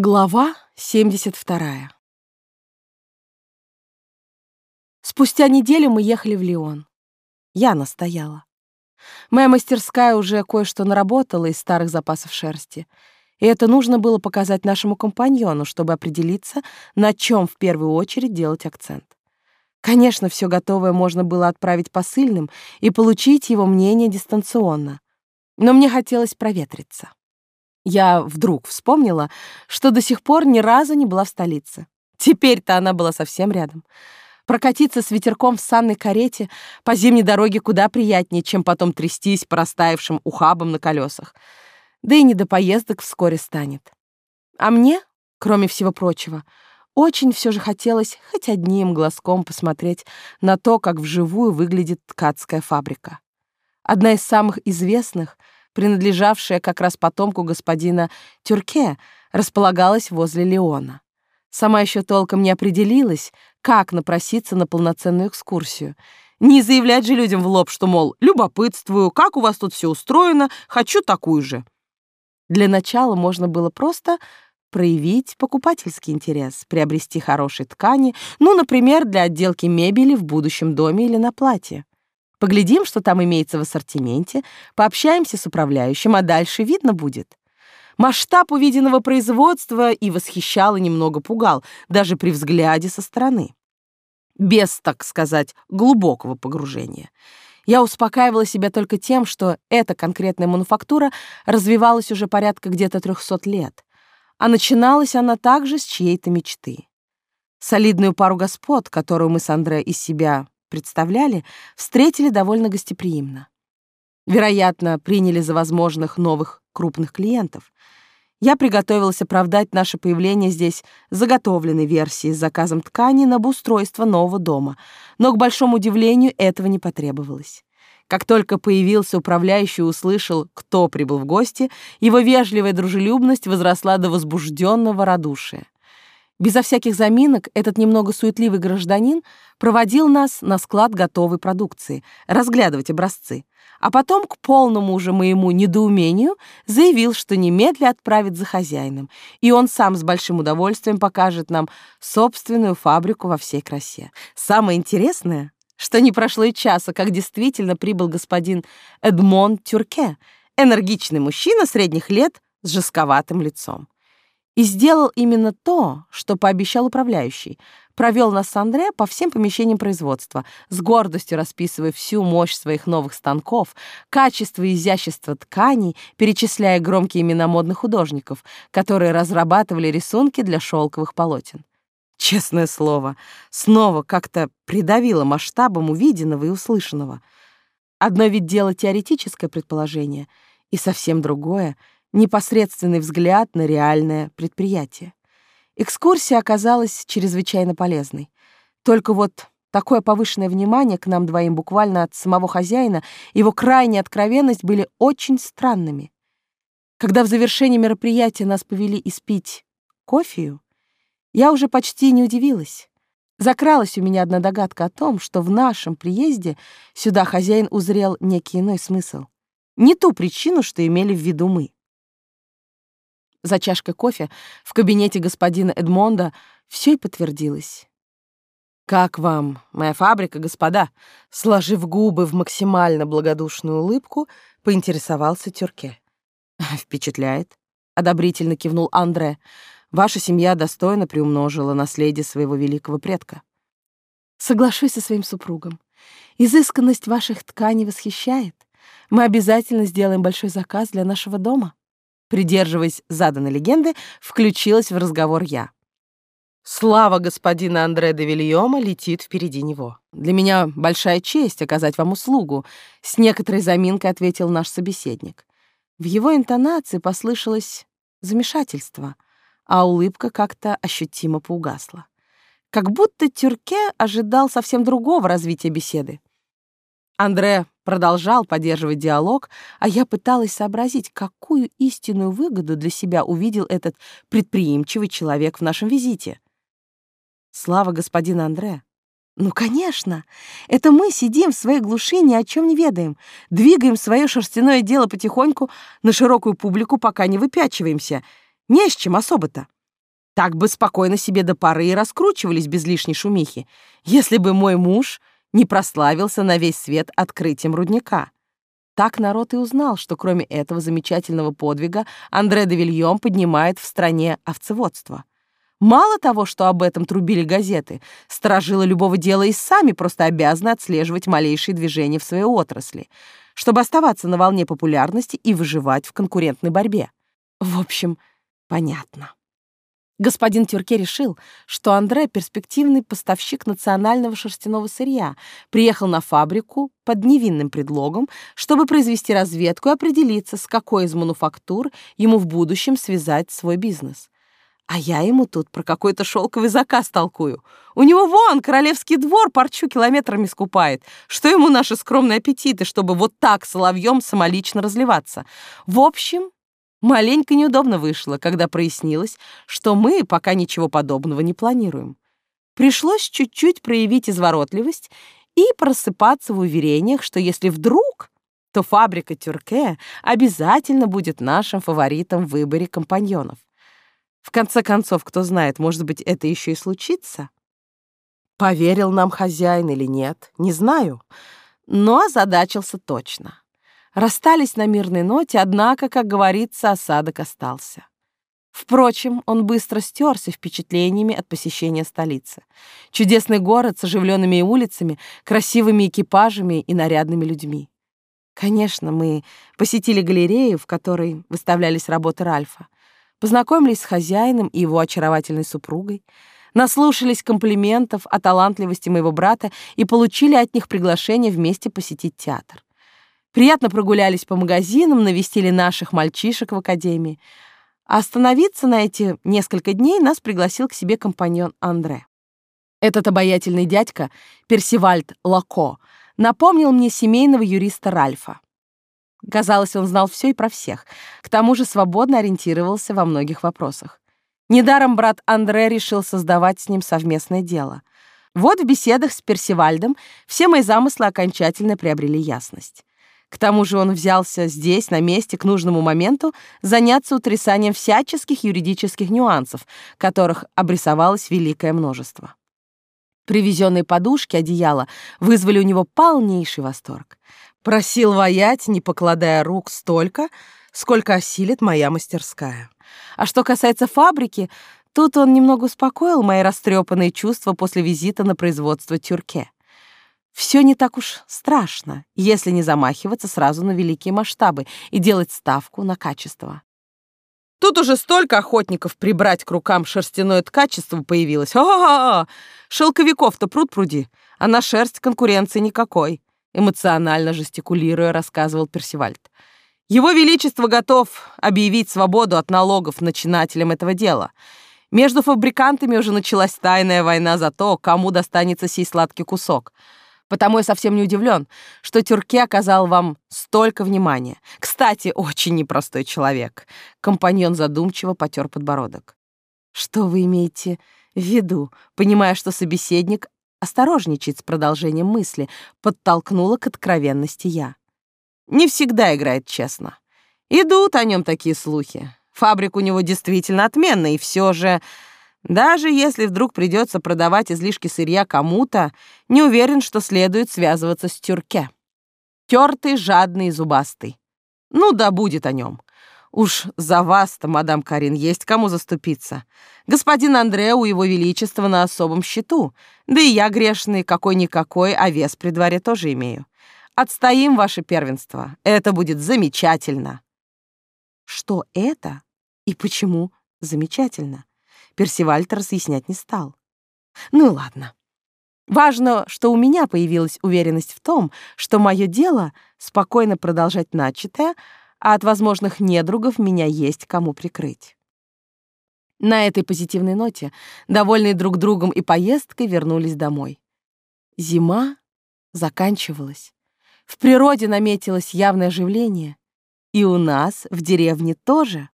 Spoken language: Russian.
Глава 72. Спустя неделю мы ехали в Лион. Я настояла. Моя мастерская уже кое-что наработала из старых запасов шерсти, и это нужно было показать нашему компаньону, чтобы определиться, на чем в первую очередь делать акцент. Конечно, все готовое можно было отправить посыльным и получить его мнение дистанционно, но мне хотелось проветриться. Я вдруг вспомнила, что до сих пор ни разу не была в столице. Теперь-то она была совсем рядом. Прокатиться с ветерком в санной карете по зимней дороге куда приятнее, чем потом трястись по растаявшим ухабам на колесах. Да и не до поездок вскоре станет. А мне, кроме всего прочего, очень все же хотелось хоть одним глазком посмотреть на то, как вживую выглядит ткацкая фабрика. Одна из самых известных — принадлежавшая как раз потомку господина Тюрке, располагалась возле Леона. Сама еще толком не определилась, как напроситься на полноценную экскурсию. Не заявлять же людям в лоб, что, мол, любопытствую, как у вас тут все устроено, хочу такую же. Для начала можно было просто проявить покупательский интерес, приобрести хорошие ткани, ну, например, для отделки мебели в будущем доме или на платье. Поглядим, что там имеется в ассортименте, пообщаемся с управляющим, а дальше видно будет. Масштаб увиденного производства и восхищал, и немного пугал, даже при взгляде со стороны. Без, так сказать, глубокого погружения. Я успокаивала себя только тем, что эта конкретная мануфактура развивалась уже порядка где-то 300 лет, а начиналась она также с чьей-то мечты. Солидную пару господ, которую мы с Андре из себя представляли, встретили довольно гостеприимно. Вероятно, приняли за возможных новых крупных клиентов. Я приготовилась оправдать наше появление здесь заготовленной версией с заказом ткани на обустройство нового дома, но, к большому удивлению, этого не потребовалось. Как только появился управляющий и услышал, кто прибыл в гости, его вежливая дружелюбность возросла до возбужденного радушия. Безо всяких заминок этот немного суетливый гражданин проводил нас на склад готовой продукции, разглядывать образцы, а потом, к полному уже моему недоумению, заявил, что немедля отправит за хозяином, и он сам с большим удовольствием покажет нам собственную фабрику во всей красе. Самое интересное, что не прошло и часа, как действительно прибыл господин Эдмон Тюрке, энергичный мужчина средних лет с жестковатым лицом и сделал именно то, что пообещал управляющий. Провел нас с Андре по всем помещениям производства, с гордостью расписывая всю мощь своих новых станков, качество и изящество тканей, перечисляя громкие имена модных художников, которые разрабатывали рисунки для шелковых полотен. Честное слово, снова как-то придавило масштабом увиденного и услышанного. Одно ведь дело теоретическое предположение, и совсем другое — непосредственный взгляд на реальное предприятие. Экскурсия оказалась чрезвычайно полезной. Только вот такое повышенное внимание к нам двоим буквально от самого хозяина, его крайняя откровенность были очень странными. Когда в завершении мероприятия нас повели испить кофею, я уже почти не удивилась. Закралась у меня одна догадка о том, что в нашем приезде сюда хозяин узрел некий иной смысл. Не ту причину, что имели в виду мы. За чашкой кофе в кабинете господина Эдмонда все и подтвердилось. «Как вам, моя фабрика, господа?» Сложив губы в максимально благодушную улыбку, поинтересовался Тюрке. «Впечатляет», — одобрительно кивнул Андре. «Ваша семья достойно приумножила наследие своего великого предка». «Соглашусь со своим супругом. Изысканность ваших тканей восхищает. Мы обязательно сделаем большой заказ для нашего дома» придерживаясь заданной легенды, включилась в разговор я. Слава господина Андре де Вильома летит впереди него. Для меня большая честь оказать вам услугу, с некоторой заминкой ответил наш собеседник. В его интонации послышалось замешательство, а улыбка как-то ощутимо поугасла. Как будто Тюрке ожидал совсем другого развития беседы. Андре продолжал поддерживать диалог, а я пыталась сообразить, какую истинную выгоду для себя увидел этот предприимчивый человек в нашем визите. Слава господина Андре. Ну, конечно. Это мы сидим в своей глуши, ни о чем не ведаем, двигаем свое шерстяное дело потихоньку на широкую публику, пока не выпячиваемся. Не с чем особо-то. Так бы спокойно себе до поры и раскручивались без лишней шумихи, если бы мой муж не прославился на весь свет открытием рудника. Так народ и узнал, что кроме этого замечательного подвига Андре де Вильем поднимает в стране овцеводство. Мало того, что об этом трубили газеты, сторожилы любого дела и сами просто обязаны отслеживать малейшие движения в своей отрасли, чтобы оставаться на волне популярности и выживать в конкурентной борьбе. В общем, понятно. Господин Тюрке решил, что Андре — перспективный поставщик национального шерстяного сырья, приехал на фабрику под невинным предлогом, чтобы произвести разведку и определиться, с какой из мануфактур ему в будущем связать свой бизнес. А я ему тут про какой-то шелковый заказ толкую. У него вон королевский двор парчу километрами скупает. Что ему наши скромные аппетиты, чтобы вот так соловьем самолично разливаться? В общем, Маленько неудобно вышло, когда прояснилось, что мы пока ничего подобного не планируем. Пришлось чуть-чуть проявить изворотливость и просыпаться в уверениях, что если вдруг, то фабрика Тюрке обязательно будет нашим фаворитом в выборе компаньонов. В конце концов, кто знает, может быть, это еще и случится? Поверил нам хозяин или нет, не знаю, но озадачился точно. Расстались на мирной ноте, однако, как говорится, осадок остался. Впрочем, он быстро стерся впечатлениями от посещения столицы. Чудесный город с оживленными улицами, красивыми экипажами и нарядными людьми. Конечно, мы посетили галерею, в которой выставлялись работы Ральфа, познакомились с хозяином и его очаровательной супругой, наслушались комплиментов о талантливости моего брата и получили от них приглашение вместе посетить театр. Приятно прогулялись по магазинам, навестили наших мальчишек в академии. А остановиться на эти несколько дней нас пригласил к себе компаньон Андре. Этот обаятельный дядька, Персивальд Лако, напомнил мне семейного юриста Ральфа. Казалось, он знал все и про всех, к тому же свободно ориентировался во многих вопросах. Недаром брат Андре решил создавать с ним совместное дело. Вот в беседах с Персивальдом все мои замыслы окончательно приобрели ясность. К тому же он взялся здесь, на месте, к нужному моменту, заняться утрясанием всяческих юридических нюансов, которых обрисовалось великое множество. Привезенные подушки, одеяла вызвали у него полнейший восторг. Просил воять, не покладая рук, столько, сколько осилит моя мастерская. А что касается фабрики, тут он немного успокоил мои растрепанные чувства после визита на производство тюрке. Все не так уж страшно, если не замахиваться сразу на великие масштабы и делать ставку на качество. Тут уже столько охотников прибрать к рукам шерстяное качество появилось. О-о-о! Шелковиков-то пруд пруди, а на шерсть конкуренции никакой. Эмоционально жестикулируя, рассказывал Персивальд. Его Величество готов объявить свободу от налогов начинателям этого дела. Между фабрикантами уже началась тайная война за то, кому достанется сей сладкий кусок — Потому я совсем не удивлен, что Тюрке оказал вам столько внимания. Кстати, очень непростой человек. Компаньон задумчиво потер подбородок. Что вы имеете в виду, понимая, что собеседник осторожничает с продолжением мысли, подтолкнула к откровенности я. Не всегда играет честно. Идут о нем такие слухи. Фабрика у него действительно отменная, и все же даже если вдруг придется продавать излишки сырья кому-то, не уверен, что следует связываться с тюрке. Тертый, жадный, зубастый. Ну да будет о нем. Уж за вас-то, мадам Карин, есть кому заступиться. Господин Андре у его величества на особом счету. Да и я грешный, какой-никакой, а вес при дворе тоже имею. Отстоим ваше первенство. Это будет замечательно. Что это и почему замечательно? Персивальд разъяснять не стал. Ну ладно. Важно, что у меня появилась уверенность в том, что мое дело — спокойно продолжать начатое, а от возможных недругов меня есть кому прикрыть. На этой позитивной ноте, довольные друг другом и поездкой, вернулись домой. Зима заканчивалась. В природе наметилось явное оживление. И у нас в деревне тоже.